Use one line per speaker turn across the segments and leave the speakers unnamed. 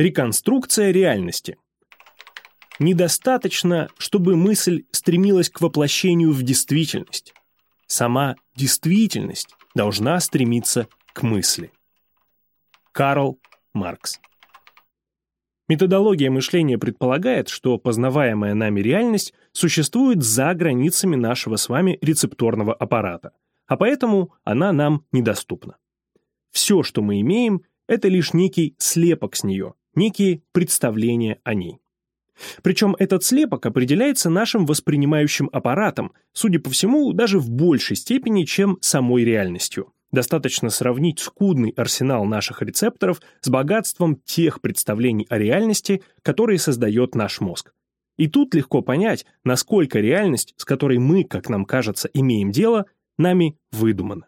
Реконструкция реальности. Недостаточно, чтобы мысль стремилась к воплощению в действительность. Сама действительность должна стремиться к мысли. Карл Маркс Методология мышления предполагает, что познаваемая нами реальность существует за границами нашего с вами рецепторного аппарата, а поэтому она нам недоступна. Все, что мы имеем, это лишь некий слепок с нее, некие представления о ней. Причем этот слепок определяется нашим воспринимающим аппаратом, судя по всему, даже в большей степени, чем самой реальностью. Достаточно сравнить скудный арсенал наших рецепторов с богатством тех представлений о реальности, которые создает наш мозг. И тут легко понять, насколько реальность, с которой мы, как нам кажется, имеем дело, нами выдумана.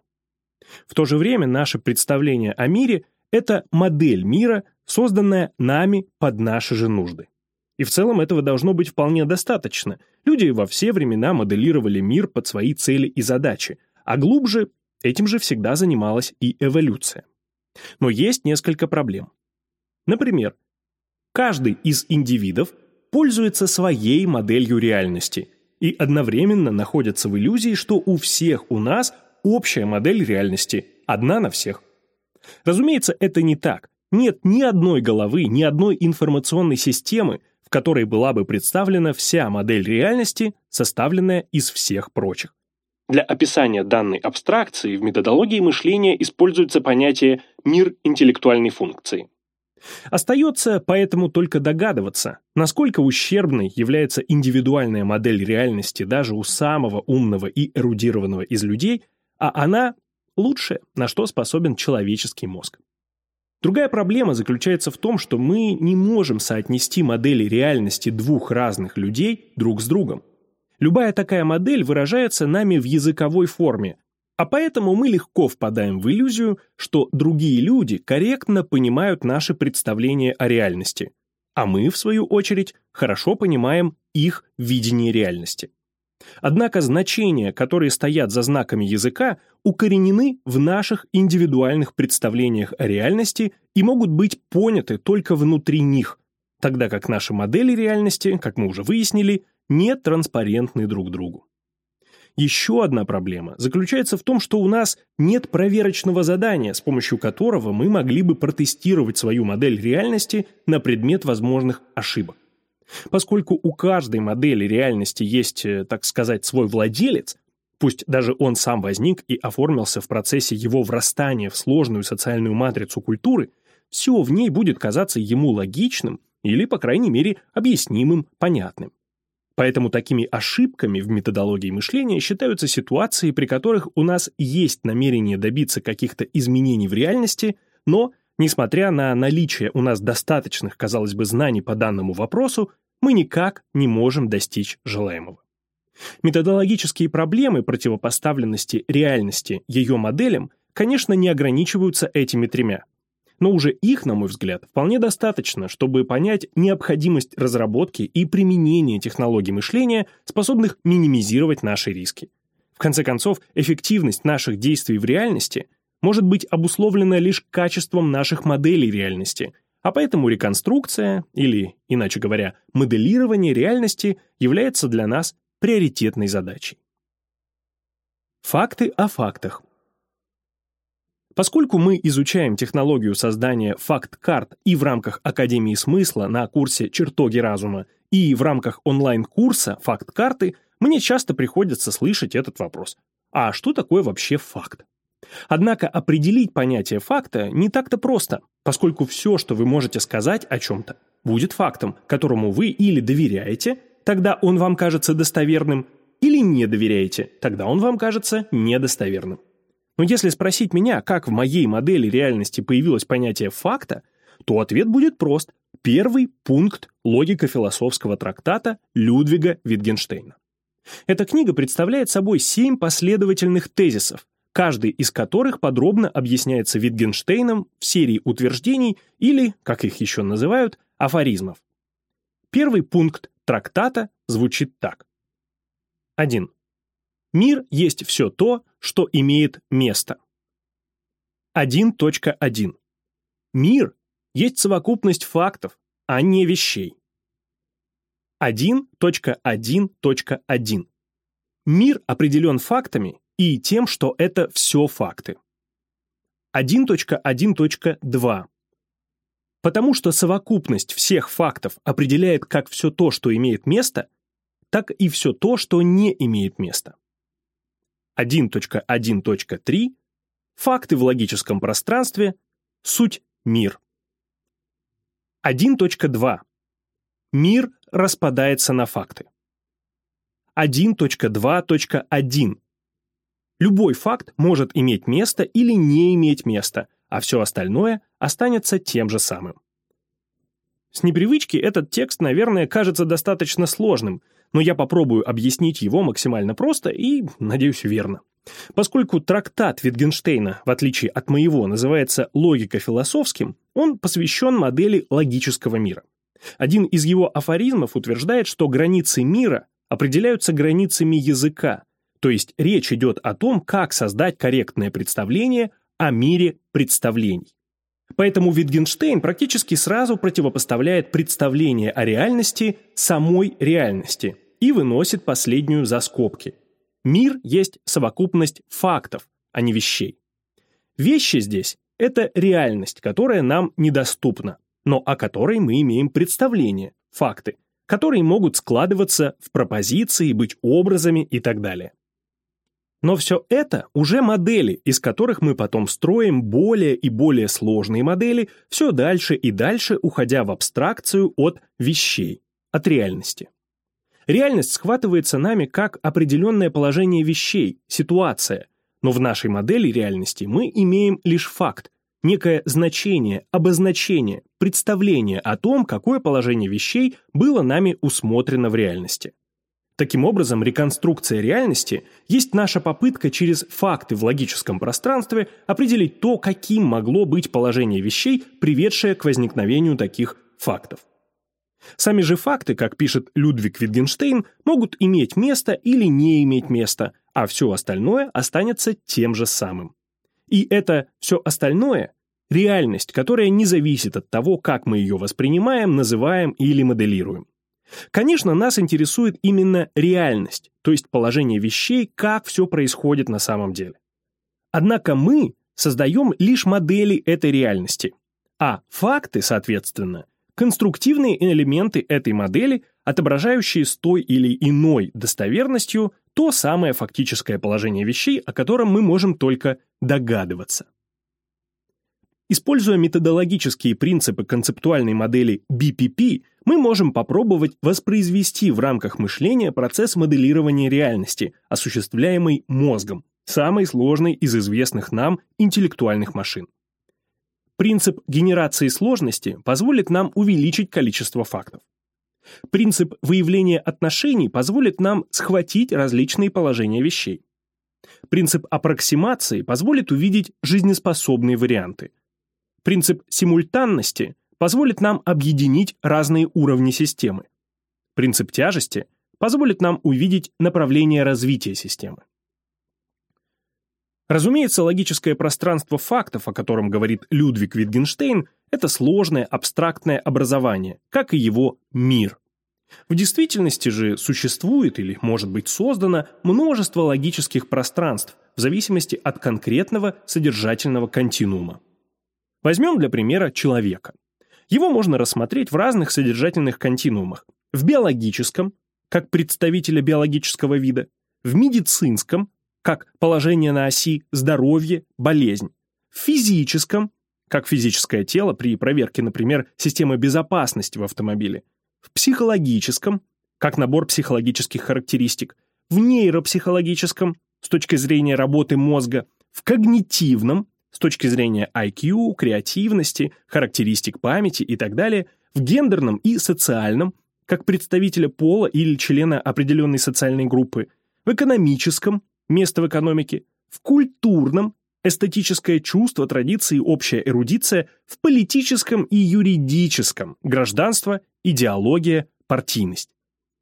В то же время наше представление о мире – это модель мира, созданная нами под наши же нужды. И в целом этого должно быть вполне достаточно. Люди во все времена моделировали мир под свои цели и задачи, а глубже Этим же всегда занималась и эволюция. Но есть несколько проблем. Например, каждый из индивидов пользуется своей моделью реальности и одновременно находится в иллюзии, что у всех у нас общая модель реальности, одна на всех. Разумеется, это не так. Нет ни одной головы, ни одной информационной системы, в которой была бы представлена вся модель реальности, составленная из всех прочих. Для описания данной абстракции в методологии мышления используется понятие «мир интеллектуальной функции». Остается поэтому только догадываться, насколько ущербной является индивидуальная модель реальности даже у самого умного и эрудированного из людей, а она – лучшее, на что способен человеческий мозг. Другая проблема заключается в том, что мы не можем соотнести модели реальности двух разных людей друг с другом. Любая такая модель выражается нами в языковой форме, а поэтому мы легко впадаем в иллюзию, что другие люди корректно понимают наши представления о реальности, а мы, в свою очередь, хорошо понимаем их видение реальности. Однако значения, которые стоят за знаками языка, укоренены в наших индивидуальных представлениях о реальности и могут быть поняты только внутри них, тогда как наши модели реальности, как мы уже выяснили, не транспарентны друг другу. Еще одна проблема заключается в том, что у нас нет проверочного задания, с помощью которого мы могли бы протестировать свою модель реальности на предмет возможных ошибок. Поскольку у каждой модели реальности есть, э, так сказать, свой владелец, пусть даже он сам возник и оформился в процессе его врастания в сложную социальную матрицу культуры, все в ней будет казаться ему логичным или, по крайней мере, объяснимым, понятным. Поэтому такими ошибками в методологии мышления считаются ситуации, при которых у нас есть намерение добиться каких-то изменений в реальности, но, несмотря на наличие у нас достаточных, казалось бы, знаний по данному вопросу, мы никак не можем достичь желаемого. Методологические проблемы противопоставленности реальности ее моделям, конечно, не ограничиваются этими тремя но уже их, на мой взгляд, вполне достаточно, чтобы понять необходимость разработки и применения технологий мышления, способных минимизировать наши риски. В конце концов, эффективность наших действий в реальности может быть обусловлена лишь качеством наших моделей реальности, а поэтому реконструкция, или, иначе говоря, моделирование реальности является для нас приоритетной задачей. Факты о фактах. Поскольку мы изучаем технологию создания факт-карт и в рамках Академии смысла на курсе «Чертоги разума», и в рамках онлайн-курса «Факт-карты», мне часто приходится слышать этот вопрос. А что такое вообще факт? Однако определить понятие факта не так-то просто, поскольку все, что вы можете сказать о чем-то, будет фактом, которому вы или доверяете, тогда он вам кажется достоверным, или не доверяете, тогда он вам кажется недостоверным. Но если спросить меня, как в моей модели реальности появилось понятие факта, то ответ будет прост. Первый пункт логико-философского трактата Людвига Витгенштейна. Эта книга представляет собой семь последовательных тезисов, каждый из которых подробно объясняется Витгенштейном в серии утверждений или, как их еще называют, афоризмов. Первый пункт трактата звучит так. 1. Мир есть все то, что имеет место. 1.1. Мир есть совокупность фактов, а не вещей. 1.1.1. Мир определен фактами и тем, что это все факты. 1.1.2. Потому что совокупность всех фактов определяет как все то, что имеет место, так и все то, что не имеет места. 1.1.3. Факты в логическом пространстве – суть мир. 1.2. Мир распадается на факты. 1.2.1. Любой факт может иметь место или не иметь места, а все остальное останется тем же самым. С непривычки этот текст, наверное, кажется достаточно сложным, но я попробую объяснить его максимально просто и, надеюсь, верно. Поскольку трактат Wittgensteina, в отличие от моего, называется логико-философским, он посвящен модели логического мира. Один из его афоризмов утверждает, что границы мира определяются границами языка, то есть речь идет о том, как создать корректное представление о мире представлений. Поэтому Wittgenstein практически сразу противопоставляет представление о реальности самой реальности и выносит последнюю за скобки. Мир есть совокупность фактов, а не вещей. Вещи здесь – это реальность, которая нам недоступна, но о которой мы имеем представление, факты, которые могут складываться в пропозиции, быть образами и так далее. Но все это уже модели, из которых мы потом строим более и более сложные модели, все дальше и дальше уходя в абстракцию от вещей, от реальности. Реальность схватывается нами как определенное положение вещей, ситуация, но в нашей модели реальности мы имеем лишь факт, некое значение, обозначение, представление о том, какое положение вещей было нами усмотрено в реальности. Таким образом, реконструкция реальности есть наша попытка через факты в логическом пространстве определить то, каким могло быть положение вещей, приведшее к возникновению таких фактов. Сами же факты, как пишет Людвиг Витгенштейн, могут иметь место или не иметь место, а все остальное останется тем же самым. И это все остальное – реальность, которая не зависит от того, как мы ее воспринимаем, называем или моделируем. Конечно, нас интересует именно реальность, то есть положение вещей, как все происходит на самом деле. Однако мы создаем лишь модели этой реальности, а факты, соответственно, конструктивные элементы этой модели, отображающие с той или иной достоверностью то самое фактическое положение вещей, о котором мы можем только догадываться. Используя методологические принципы концептуальной модели BPP, мы можем попробовать воспроизвести в рамках мышления процесс моделирования реальности, осуществляемый мозгом, самой сложной из известных нам интеллектуальных машин. Принцип генерации сложности позволит нам увеличить количество фактов. Принцип выявления отношений позволит нам схватить различные положения вещей. Принцип аппроксимации позволит увидеть жизнеспособные варианты – Принцип симультанности позволит нам объединить разные уровни системы. Принцип тяжести позволит нам увидеть направление развития системы. Разумеется, логическое пространство фактов, о котором говорит Людвиг Витгенштейн, это сложное абстрактное образование, как и его мир. В действительности же существует или может быть создано множество логических пространств в зависимости от конкретного содержательного континуума. Возьмем для примера человека. Его можно рассмотреть в разных содержательных континуумах. В биологическом, как представителя биологического вида, в медицинском, как положение на оси здоровье, болезнь, в физическом, как физическое тело при проверке, например, системы безопасности в автомобиле, в психологическом, как набор психологических характеристик, в нейропсихологическом, с точки зрения работы мозга, в когнитивном, с точки зрения IQ, креативности, характеристик памяти и так далее, в гендерном и социальном, как представителя пола или члена определенной социальной группы, в экономическом, место в экономике, в культурном, эстетическое чувство, традиции, общая эрудиция, в политическом и юридическом, гражданство, идеология, партийность.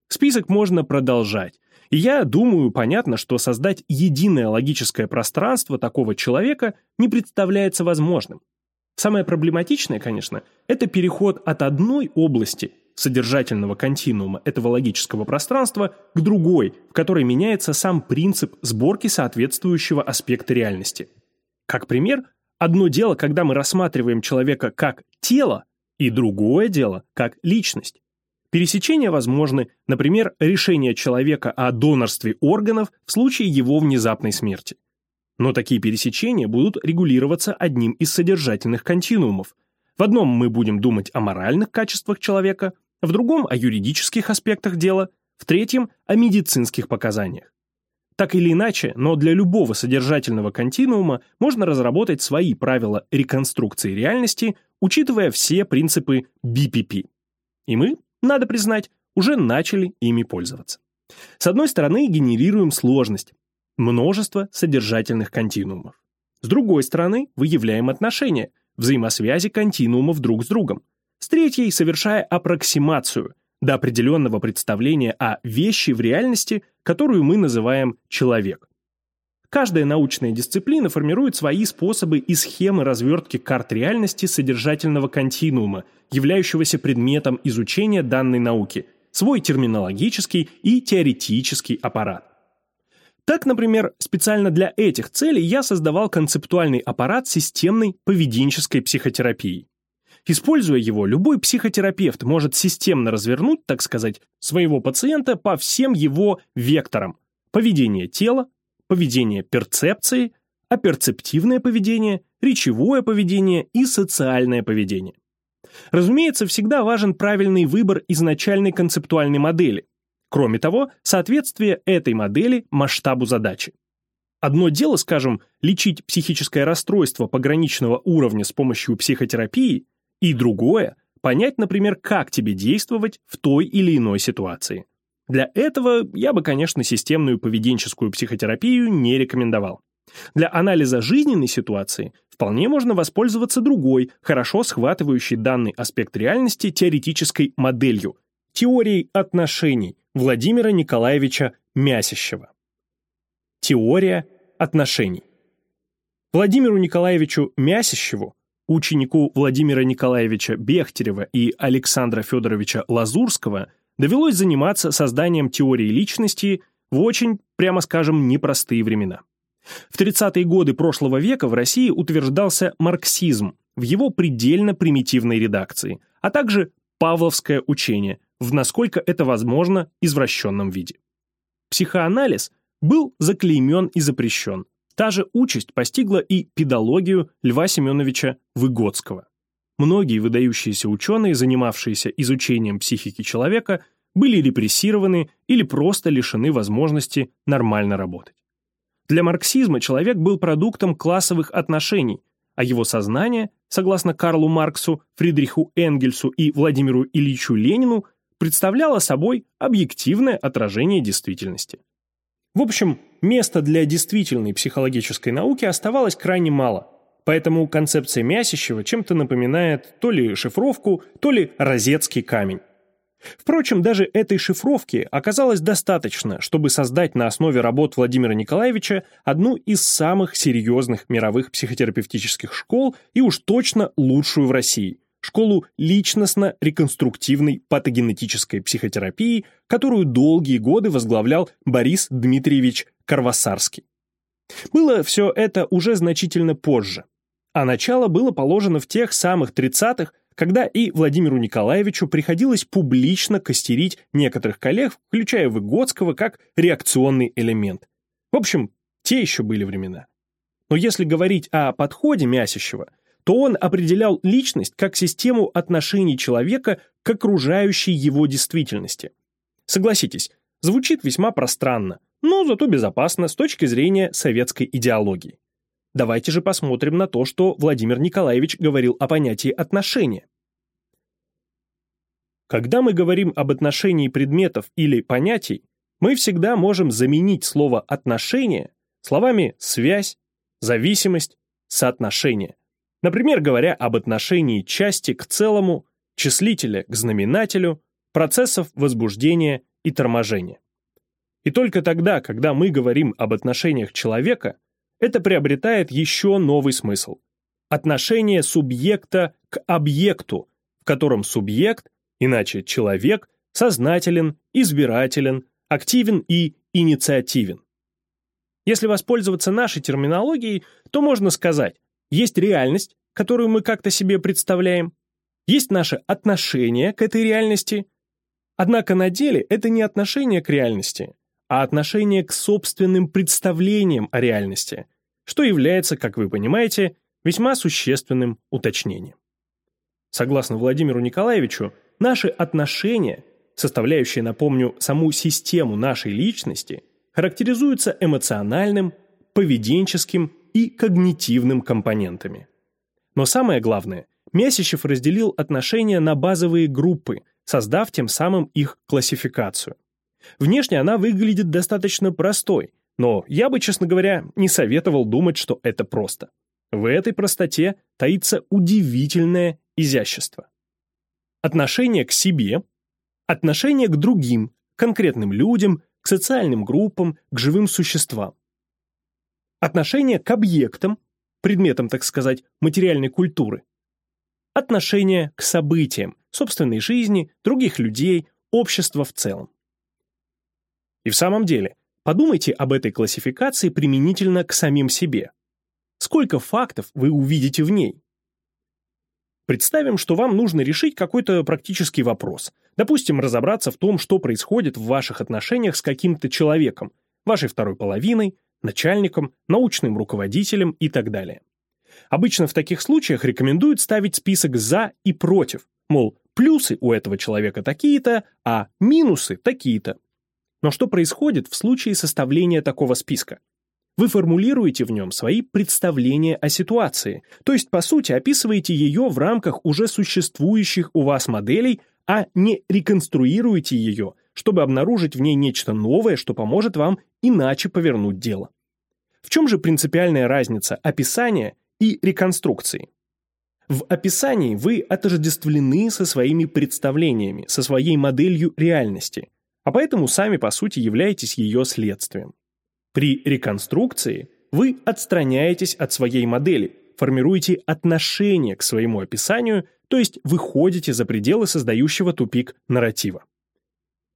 Список можно продолжать, я думаю, понятно, что создать единое логическое пространство такого человека не представляется возможным. Самое проблематичное, конечно, это переход от одной области содержательного континуума этого логического пространства к другой, в которой меняется сам принцип сборки соответствующего аспекта реальности. Как пример, одно дело, когда мы рассматриваем человека как тело, и другое дело как личность. Пересечения возможны, например, решение человека о донорстве органов в случае его внезапной смерти. Но такие пересечения будут регулироваться одним из содержательных континуумов. В одном мы будем думать о моральных качествах человека, в другом – о юридических аспектах дела, в третьем – о медицинских показаниях. Так или иначе, но для любого содержательного континуума можно разработать свои правила реконструкции реальности, учитывая все принципы BPP. И мы, надо признать, уже начали ими пользоваться. С одной стороны, генерируем сложность, множество содержательных континуумов. С другой стороны, выявляем отношения, взаимосвязи континуумов друг с другом. С третьей, совершая аппроксимацию до определенного представления о вещи в реальности, которую мы называем человек. Каждая научная дисциплина формирует свои способы и схемы развертки карт реальности содержательного континуума, являющегося предметом изучения данной науки, свой терминологический и теоретический аппарат. Так, например, специально для этих целей я создавал концептуальный аппарат системной поведенческой психотерапии. Используя его, любой психотерапевт может системно развернуть, так сказать, своего пациента по всем его векторам. Поведение тела, поведение перцепции, аперцептивное поведение, речевое поведение и социальное поведение. Разумеется, всегда важен правильный выбор изначальной концептуальной модели. Кроме того, соответствие этой модели масштабу задачи. Одно дело, скажем, лечить психическое расстройство пограничного уровня с помощью психотерапии, и другое – понять, например, как тебе действовать в той или иной ситуации. Для этого я бы, конечно, системную поведенческую психотерапию не рекомендовал. Для анализа жизненной ситуации вполне можно воспользоваться другой, хорошо схватывающей данный аспект реальности теоретической моделью – теорией отношений Владимира Николаевича Мясищева. Теория отношений. Владимиру Николаевичу Мясищеву ученику Владимира Николаевича Бехтерева и Александра Федоровича Лазурского довелось заниматься созданием теории личности в очень, прямо скажем, непростые времена. В 30-е годы прошлого века в России утверждался марксизм в его предельно примитивной редакции, а также павловское учение в, насколько это возможно, извращенном виде. Психоанализ был заклеймен и запрещен, Та же участь постигла и педологию Льва Семеновича Выгодского. Многие выдающиеся ученые, занимавшиеся изучением психики человека, были репрессированы или просто лишены возможности нормально работать. Для марксизма человек был продуктом классовых отношений, а его сознание, согласно Карлу Марксу, Фридриху Энгельсу и Владимиру Ильичу Ленину, представляло собой объективное отражение действительности. В общем, места для действительной психологической науки оставалось крайне мало. Поэтому концепция Мясищева чем-то напоминает то ли шифровку, то ли розетский камень. Впрочем, даже этой шифровки оказалось достаточно, чтобы создать на основе работ Владимира Николаевича одну из самых серьезных мировых психотерапевтических школ и уж точно лучшую в России – школу личностно-реконструктивной патогенетической психотерапии, которую долгие годы возглавлял Борис Дмитриевич Карвасарский. Было все это уже значительно позже, а начало было положено в тех самых 30-х, когда и Владимиру Николаевичу приходилось публично костерить некоторых коллег, включая Выгодского, как реакционный элемент. В общем, те еще были времена. Но если говорить о подходе Мясищева – то он определял личность как систему отношений человека к окружающей его действительности. Согласитесь, звучит весьма пространно, но зато безопасно с точки зрения советской идеологии. Давайте же посмотрим на то, что Владимир Николаевич говорил о понятии отношения. Когда мы говорим об отношении предметов или понятий, мы всегда можем заменить слово «отношение» словами «связь», «зависимость», «соотношение». Например, говоря об отношении части к целому, числителя к знаменателю, процессов возбуждения и торможения. И только тогда, когда мы говорим об отношениях человека, это приобретает еще новый смысл. отношение субъекта к объекту, в котором субъект, иначе человек, сознателен, избирателен, активен и инициативен. Если воспользоваться нашей терминологией, то можно сказать, есть реальность, которую мы как-то себе представляем, есть наше отношение к этой реальности, однако на деле это не отношение к реальности, а отношение к собственным представлениям о реальности, что является, как вы понимаете, весьма существенным уточнением. Согласно Владимиру Николаевичу, наши отношения, составляющие, напомню, саму систему нашей личности, характеризуются эмоциональным, поведенческим и когнитивным компонентами. Но самое главное, Месящев разделил отношения на базовые группы, создав тем самым их классификацию. Внешне она выглядит достаточно простой, но я бы, честно говоря, не советовал думать, что это просто. В этой простоте таится удивительное изящество. Отношение к себе, отношение к другим, конкретным людям, к социальным группам, к живым существам. Отношение к объектам, предметам, так сказать, материальной культуры. Отношение к событиям, собственной жизни, других людей, общества в целом. И в самом деле, подумайте об этой классификации применительно к самим себе. Сколько фактов вы увидите в ней? Представим, что вам нужно решить какой-то практический вопрос. Допустим, разобраться в том, что происходит в ваших отношениях с каким-то человеком, вашей второй половиной, начальником, научным руководителем и так далее. Обычно в таких случаях рекомендуют ставить список «за» и «против», мол, плюсы у этого человека такие-то, а минусы такие-то. Но что происходит в случае составления такого списка? Вы формулируете в нем свои представления о ситуации, то есть, по сути, описываете ее в рамках уже существующих у вас моделей, а не реконструируете ее, чтобы обнаружить в ней нечто новое, что поможет вам иначе повернуть дело. В чем же принципиальная разница описания и реконструкции? В описании вы отождествлены со своими представлениями, со своей моделью реальности – а поэтому сами по сути являетесь ее следствием. При реконструкции вы отстраняетесь от своей модели, формируете отношение к своему описанию, то есть выходите за пределы создающего тупик нарратива.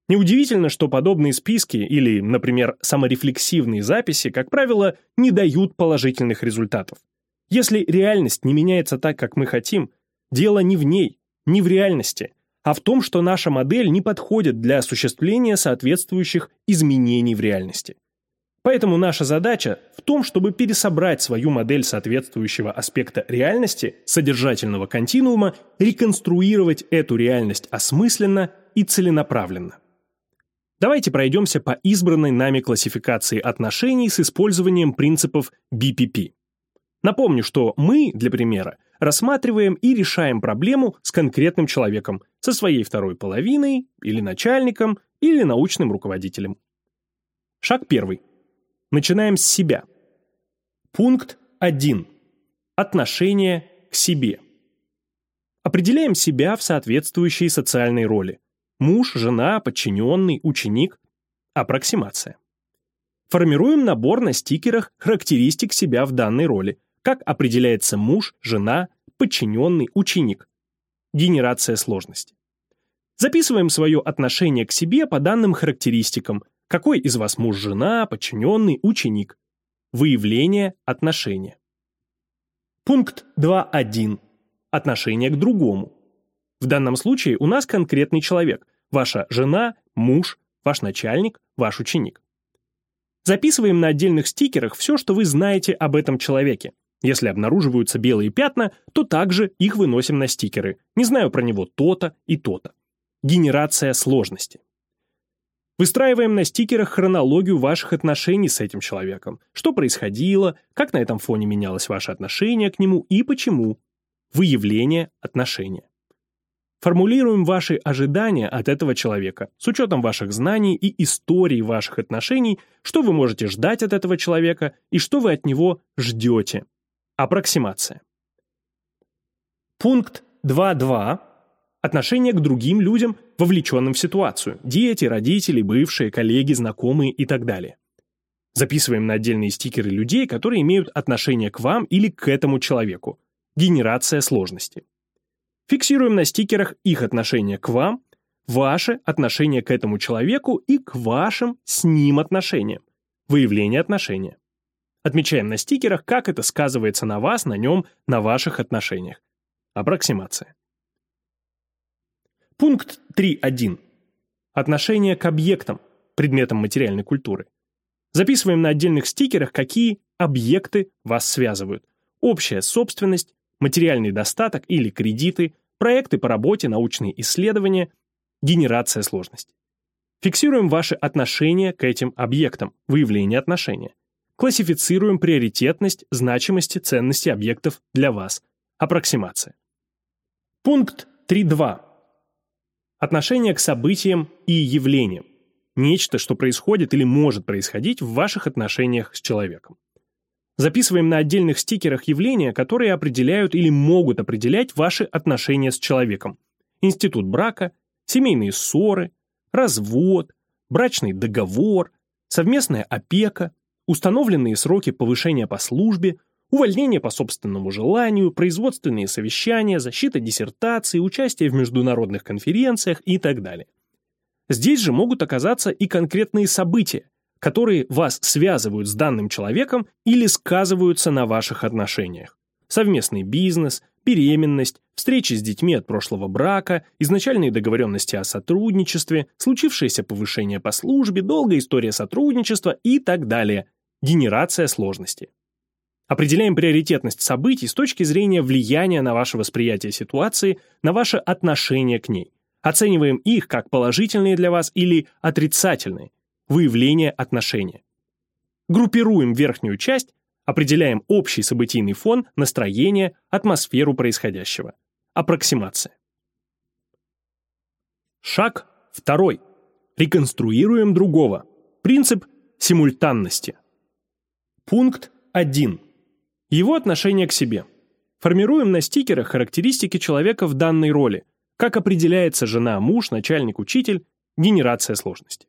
Неудивительно, что подобные списки или, например, саморефлексивные записи, как правило, не дают положительных результатов. Если реальность не меняется так, как мы хотим, дело не в ней, не в реальности, а в том, что наша модель не подходит для осуществления соответствующих изменений в реальности. Поэтому наша задача в том, чтобы пересобрать свою модель соответствующего аспекта реальности, содержательного континуума, реконструировать эту реальность осмысленно и целенаправленно. Давайте пройдемся по избранной нами классификации отношений с использованием принципов BPP. Напомню, что мы, для примера, рассматриваем и решаем проблему с конкретным человеком, со своей второй половиной, или начальником, или научным руководителем. Шаг первый. Начинаем с себя. Пункт 1. Отношение к себе. Определяем себя в соответствующей социальной роли. Муж, жена, подчиненный, ученик. Аппроксимация. Формируем набор на стикерах характеристик себя в данной роли, как определяется муж, жена, подчиненный, ученик. Генерация сложности. Записываем свое отношение к себе по данным характеристикам. Какой из вас муж, жена, подчиненный, ученик. Выявление отношения. Пункт 2.1. Отношение к другому. В данном случае у нас конкретный человек. Ваша жена, муж, ваш начальник, ваш ученик. Записываем на отдельных стикерах все, что вы знаете об этом человеке. Если обнаруживаются белые пятна, то также их выносим на стикеры. Не знаю про него то-то и то-то. Генерация сложности. Выстраиваем на стикерах хронологию ваших отношений с этим человеком. Что происходило, как на этом фоне менялось ваше отношение к нему и почему. Выявление отношения. Формулируем ваши ожидания от этого человека с учетом ваших знаний и истории ваших отношений, что вы можете ждать от этого человека и что вы от него ждете. Аппроксимация. Пункт 2.2. Отношение к другим людям, вовлеченным в ситуацию. Дети, родители, бывшие, коллеги, знакомые и так далее. Записываем на отдельные стикеры людей, которые имеют отношение к вам или к этому человеку. Генерация сложности. Фиксируем на стикерах их отношение к вам, ваше отношение к этому человеку и к вашим с ним отношениям. Выявление отношения. Отмечаем на стикерах, как это сказывается на вас, на нем, на ваших отношениях. Аппроксимация. Пункт 3.1. Отношение к объектам, предметам материальной культуры. Записываем на отдельных стикерах, какие объекты вас связывают. Общая собственность, материальный достаток или кредиты, проекты по работе, научные исследования, генерация сложности. Фиксируем ваши отношения к этим объектам, выявление отношения. Классифицируем приоритетность, значимости, ценности объектов для вас. Аппроксимация. Пункт 3.2. Отношение к событиям и явлениям. Нечто, что происходит или может происходить в ваших отношениях с человеком. Записываем на отдельных стикерах явления, которые определяют или могут определять ваши отношения с человеком. Институт брака, семейные ссоры, развод, брачный договор, совместная опека, установленные сроки повышения по службе, увольнение по собственному желанию, производственные совещания, защита диссертации, участие в международных конференциях и так далее. Здесь же могут оказаться и конкретные события, которые вас связывают с данным человеком или сказываются на ваших отношениях. Совместный бизнес, беременность, встречи с детьми от прошлого брака, изначальные договоренности о сотрудничестве, случившееся повышение по службе, долгая история сотрудничества и так далее. Генерация сложности. Определяем приоритетность событий с точки зрения влияния на ваше восприятие ситуации, на ваше отношение к ней. Оцениваем их как положительные для вас или отрицательные. Выявление отношения. Группируем верхнюю часть, определяем общий событийный фон, настроение, атмосферу происходящего. Аппроксимация. Шаг второй. Реконструируем другого. Принцип симультанности. Пункт 1. Его отношение к себе. Формируем на стикерах характеристики человека в данной роли, как определяется жена, муж, начальник, учитель, генерация сложности.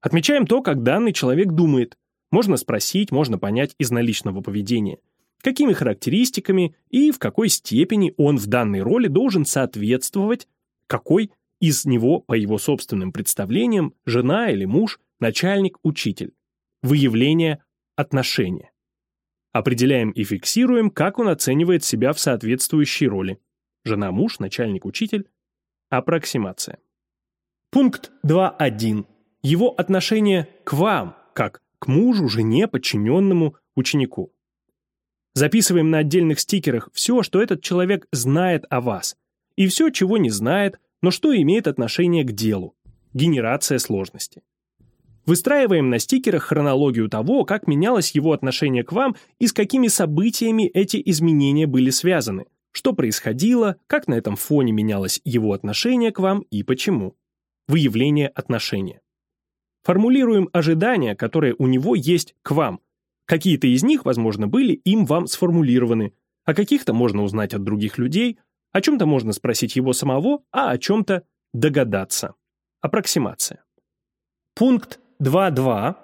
Отмечаем то, как данный человек думает. Можно спросить, можно понять из наличного поведения. Какими характеристиками и в какой степени он в данной роли должен соответствовать, какой из него, по его собственным представлениям, жена или муж, начальник, учитель. Выявление отношения. Определяем и фиксируем, как он оценивает себя в соответствующей роли. Жена, муж, начальник, учитель. Аппроксимация. Пункт 2.1. Его отношение к вам, как к мужу, жене, подчиненному, ученику. Записываем на отдельных стикерах все, что этот человек знает о вас, и все, чего не знает, но что имеет отношение к делу. Генерация сложности. Выстраиваем на стикерах хронологию того, как менялось его отношение к вам и с какими событиями эти изменения были связаны, что происходило, как на этом фоне менялось его отношение к вам и почему. Выявление отношения. Формулируем ожидания, которые у него есть к вам. Какие-то из них, возможно, были им вам сформулированы, о каких-то можно узнать от других людей, о чем-то можно спросить его самого, а о чем-то догадаться. Аппроксимация. Пункт 2.2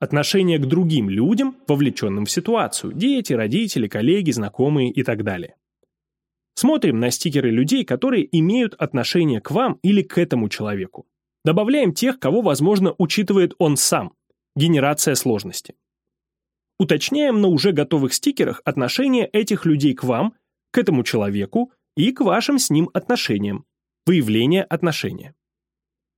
отношение к другим людям, вовлеченным в ситуацию, дети, родители, коллеги, знакомые и так далее. Смотрим на стикеры людей, которые имеют отношение к вам или к этому человеку. Добавляем тех, кого, возможно, учитывает он сам. Генерация сложности. Уточняем на уже готовых стикерах отношение этих людей к вам, к этому человеку и к вашим с ним отношениям. Выявление отношения.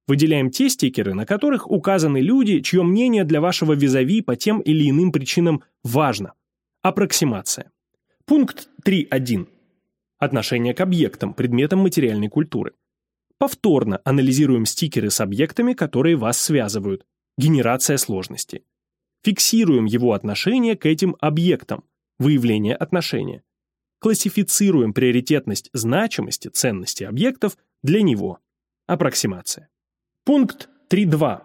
Выделяем те стикеры, на которых указаны люди, чье мнение для вашего визави по тем или иным причинам важно. Аппроксимация. Пункт 3.1. Отношение к объектам, предметам материальной культуры. Повторно анализируем стикеры с объектами, которые вас связывают. Генерация сложности. Фиксируем его отношение к этим объектам. Выявление отношения. Классифицируем приоритетность значимости, ценности объектов для него. Аппроксимация. Пункт 3.2.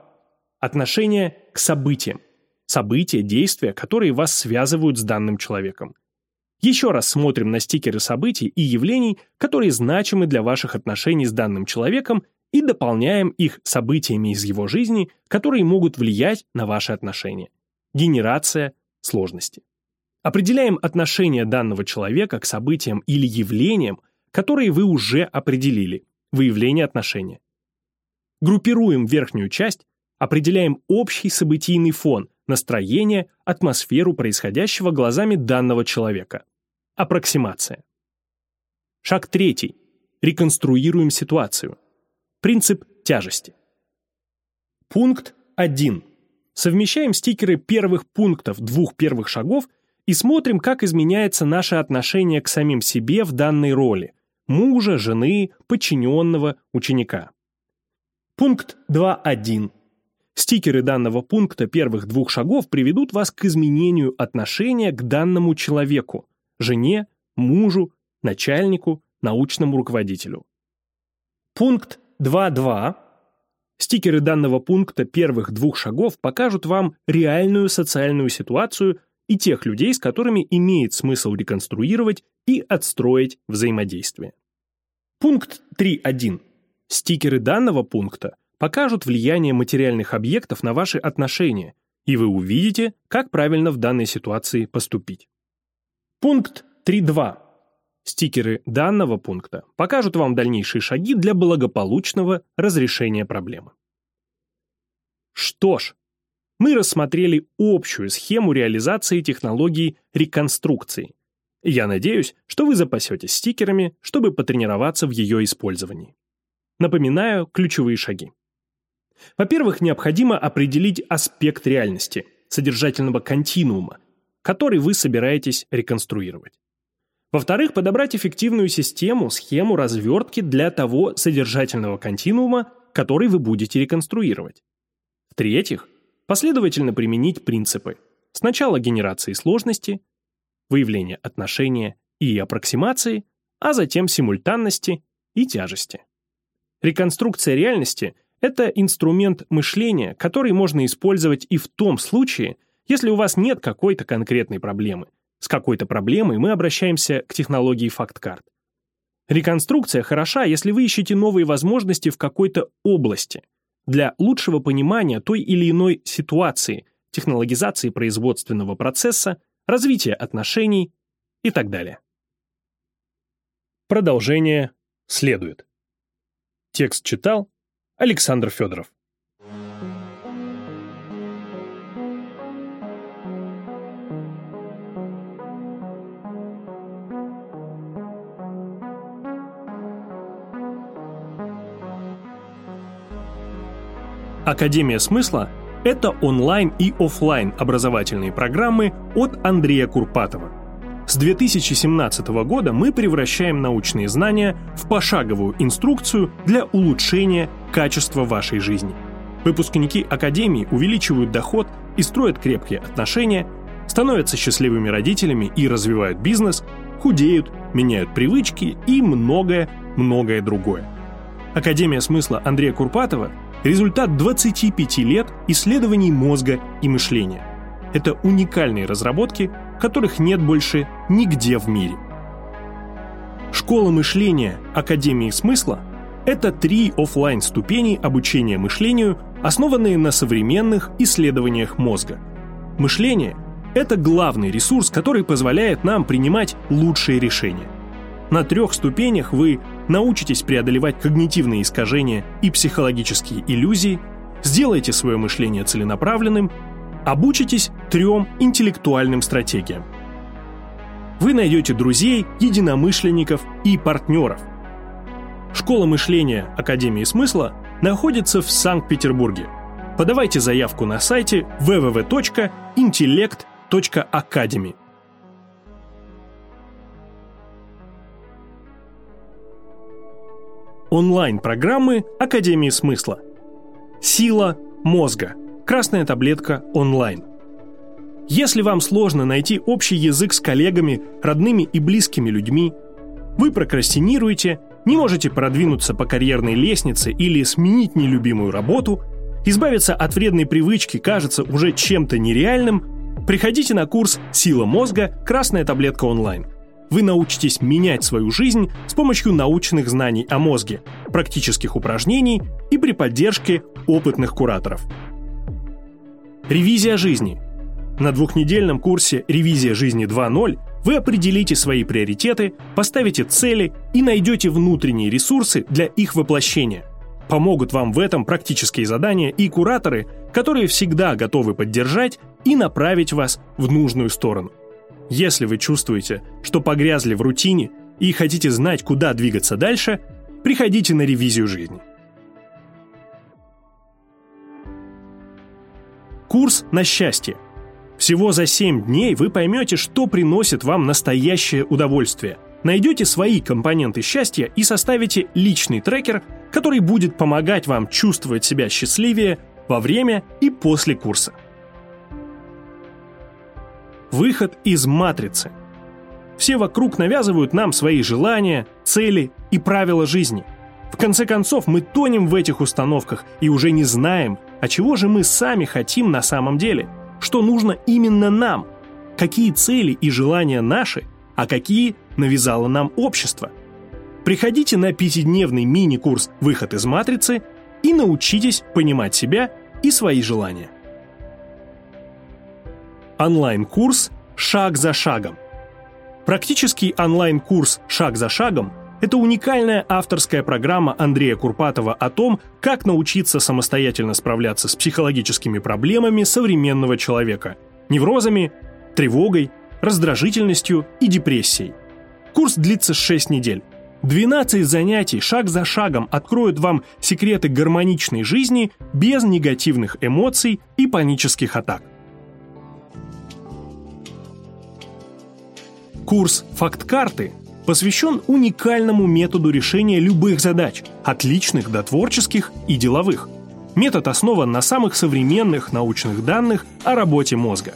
Отношение к событиям. События, действия, которые вас связывают с данным человеком. Еще раз смотрим на стикеры событий и явлений, которые значимы для ваших отношений с данным человеком, и дополняем их событиями из его жизни, которые могут влиять на ваши отношения. Генерация сложности. Определяем отношение данного человека к событиям или явлениям, которые вы уже определили, выявление отношения. Группируем верхнюю часть, определяем общий событийный фон, настроение, атмосферу происходящего глазами данного человека. Аппроксимация. Шаг третий. Реконструируем ситуацию. Принцип тяжести. Пункт 1. Совмещаем стикеры первых пунктов двух первых шагов и смотрим, как изменяется наше отношение к самим себе в данной роли – мужа, жены, подчиненного, ученика. Пункт 2.1. Стикеры данного пункта первых двух шагов приведут вас к изменению отношения к данному человеку – жене, мужу, начальнику, научному руководителю. Пункт 2.2. Стикеры данного пункта первых двух шагов покажут вам реальную социальную ситуацию и тех людей, с которыми имеет смысл реконструировать и отстроить взаимодействие. Пункт 3.1. Стикеры данного пункта покажут влияние материальных объектов на ваши отношения, и вы увидите, как правильно в данной ситуации поступить. Пункт 3.2. Стикеры данного пункта покажут вам дальнейшие шаги для благополучного разрешения проблемы. Что ж, мы рассмотрели общую схему реализации технологии реконструкции. Я надеюсь, что вы запасетесь стикерами, чтобы потренироваться в ее использовании. Напоминаю ключевые шаги. Во-первых, необходимо определить аспект реальности, содержательного континуума, который вы собираетесь реконструировать. Во-вторых, подобрать эффективную систему, схему развертки для того содержательного континуума, который вы будете реконструировать. В-третьих, последовательно применить принципы сначала генерации сложности, выявления отношения и аппроксимации, а затем симультанности и тяжести. Реконструкция реальности – это инструмент мышления, который можно использовать и в том случае, если у вас нет какой-то конкретной проблемы – с какой-то проблемой мы обращаемся к технологии факт-карт. Реконструкция хороша, если вы ищете новые возможности в какой-то области для лучшего понимания той или иной ситуации, технологизации производственного процесса, развития отношений и так далее. Продолжение следует. Текст читал Александр Федоров. Академия смысла – это онлайн и офлайн образовательные программы от Андрея Курпатова. С 2017 года мы превращаем научные знания в пошаговую инструкцию для улучшения качества вашей жизни. Выпускники Академии увеличивают доход и строят крепкие отношения, становятся счастливыми родителями и развивают бизнес, худеют, меняют привычки и многое-многое другое. Академия смысла Андрея Курпатова Результат 25 лет исследований мозга и мышления. Это уникальные разработки, которых нет больше нигде в мире. Школа мышления Академии смысла – это три офлайн ступени обучения мышлению, основанные на современных исследованиях мозга. Мышление – это главный ресурс, который позволяет нам принимать лучшие решения. На трех ступенях вы научитесь преодолевать когнитивные искажения и психологические иллюзии, сделайте свое мышление целенаправленным, обучитесь трем интеллектуальным стратегиям. Вы найдете друзей, единомышленников и партнеров. Школа мышления Академии смысла находится в Санкт-Петербурге. Подавайте заявку на сайте www.intellect.academy. онлайн-программы Академии смысла. Сила мозга. Красная таблетка онлайн. Если вам сложно найти общий язык с коллегами, родными и близкими людьми, вы прокрастинируете, не можете продвинуться по карьерной лестнице или сменить нелюбимую работу, избавиться от вредной привычки кажется уже чем-то нереальным, приходите на курс «Сила мозга. Красная таблетка онлайн» вы научитесь менять свою жизнь с помощью научных знаний о мозге, практических упражнений и при поддержке опытных кураторов. Ревизия жизни. На двухнедельном курсе «Ревизия жизни 2.0» вы определите свои приоритеты, поставите цели и найдете внутренние ресурсы для их воплощения. Помогут вам в этом практические задания и кураторы, которые всегда готовы поддержать и направить вас в нужную сторону. Если вы чувствуете, что погрязли в рутине и хотите знать, куда двигаться дальше, приходите на ревизию жизни. Курс на счастье. Всего за 7 дней вы поймете, что приносит вам настоящее удовольствие. Найдете свои компоненты счастья и составите личный трекер, который будет помогать вам чувствовать себя счастливее во время и после курса. Выход из матрицы. Все вокруг навязывают нам свои желания, цели и правила жизни. В конце концов, мы тонем в этих установках и уже не знаем, а чего же мы сами хотим на самом деле? Что нужно именно нам? Какие цели и желания наши, а какие навязало нам общество? Приходите на пятидневный мини-курс «Выход из матрицы» и научитесь понимать себя и свои желания онлайн-курс «Шаг за шагом». Практический онлайн-курс «Шаг за шагом» – это уникальная авторская программа Андрея Курпатова о том, как научиться самостоятельно справляться с психологическими проблемами современного человека – неврозами, тревогой, раздражительностью и депрессией. Курс длится 6 недель. 12 занятий шаг за шагом откроют вам секреты гармоничной жизни без негативных эмоций и панических атак. Курс «Факт-карты» посвящен уникальному методу решения любых задач, от личных до творческих и деловых. Метод основан на самых современных научных данных о работе мозга.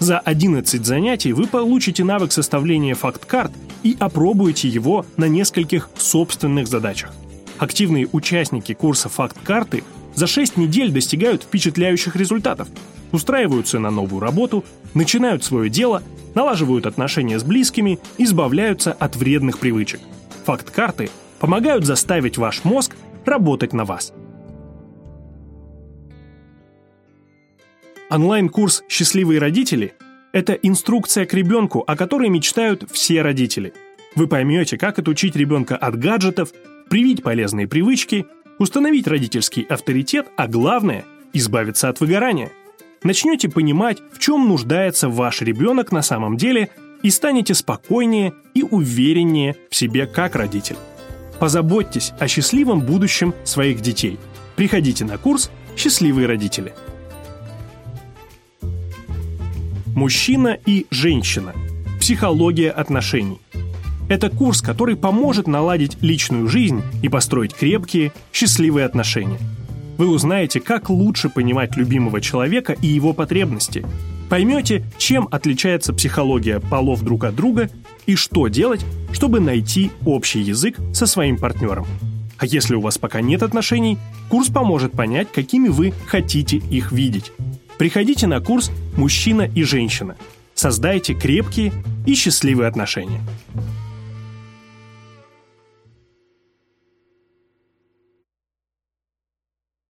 За 11 занятий вы получите навык составления факт-карт и опробуете его на нескольких собственных задачах. Активные участники курса «Факт-карты» за 6 недель достигают впечатляющих результатов, устраиваются на новую работу, начинают свое дело налаживают отношения с близкими, избавляются от вредных привычек. Факт-карты помогают заставить ваш мозг работать на вас. Онлайн-курс «Счастливые родители» – это инструкция к ребенку, о которой мечтают все родители. Вы поймете, как отучить ребенка от гаджетов, привить полезные привычки, установить родительский авторитет, а главное – избавиться от выгорания – начнете понимать, в чем нуждается ваш ребенок на самом деле и станете спокойнее и увереннее в себе как родитель. Позаботьтесь о счастливом будущем своих детей. Приходите на курс «Счастливые родители». Мужчина и женщина. Психология отношений. Это курс, который поможет наладить личную жизнь и построить крепкие, счастливые отношения – вы узнаете, как лучше понимать любимого человека и его потребности. Поймете, чем отличается психология полов друг от друга и что делать, чтобы найти общий язык со своим партнером. А если у вас пока нет отношений, курс поможет понять, какими вы хотите их видеть. Приходите на курс «Мужчина и женщина». Создайте крепкие и счастливые отношения.